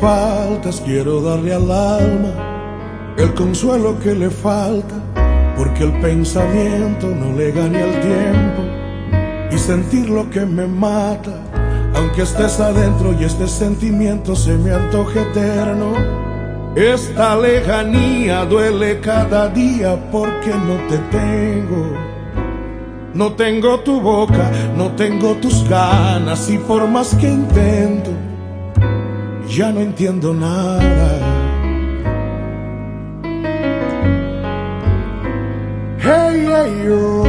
faltas, quiero darle al alma el consuelo que le falta, porque el pensamiento no le gane al tiempo y sentir lo que me mata, aunque estés adentro y este sentimiento se me antoje eterno. Esta lejanía duele cada día porque no te tengo. No tengo tu boca, no tengo tus ganas y por más que intento, ya no entiendo nada. Hey, hey, yo.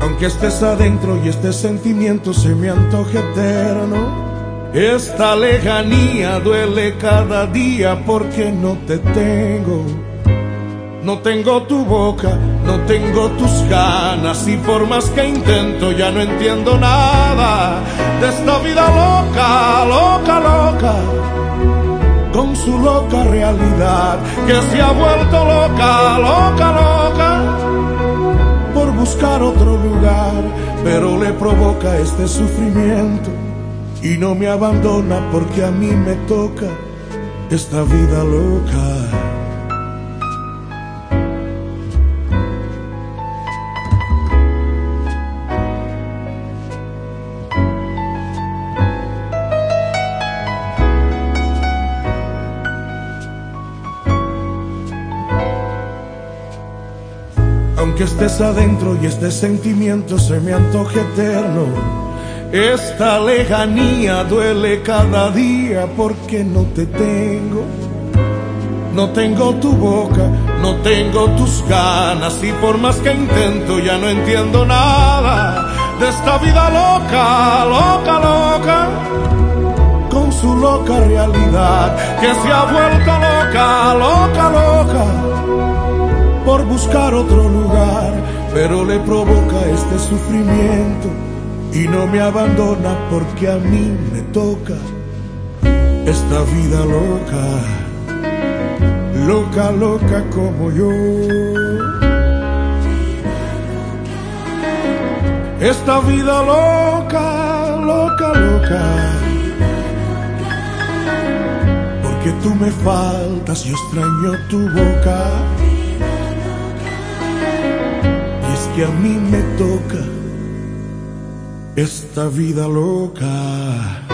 Aunque estés adentro y este sentimiento se me antoje eterno, esta lejanía duele cada día porque no te tengo. No tengo tu boca, no tengo tus ganas y por más que intento ya no entiendo nada de esta vida loca, loca, loca, con su loca realidad que se ha vuelto loca, loca, loca por buscar otro lugar, pero le provoca este sufrimiento y no me abandona porque a mí me toca esta vida loca. Aunque estés adentro y este sentimiento se me antoje eterno, esta lejanía duele cada día porque no te tengo. No tengo tu boca, no tengo tus ganas y por más que intento ya no entiendo nada de esta vida loca, loca, loca, con su loca realidad que se ha vuelto loca, loca, loca por buscar otro lugar, pero le provoca este sufrimiento y no me abandona porque a mí me toca esta vida loca, loca, loca como yo. Esta vida loca, loca, loca. Porque tú me faltas, yo extraño tu boca. Que a mí me toca esta vida loca.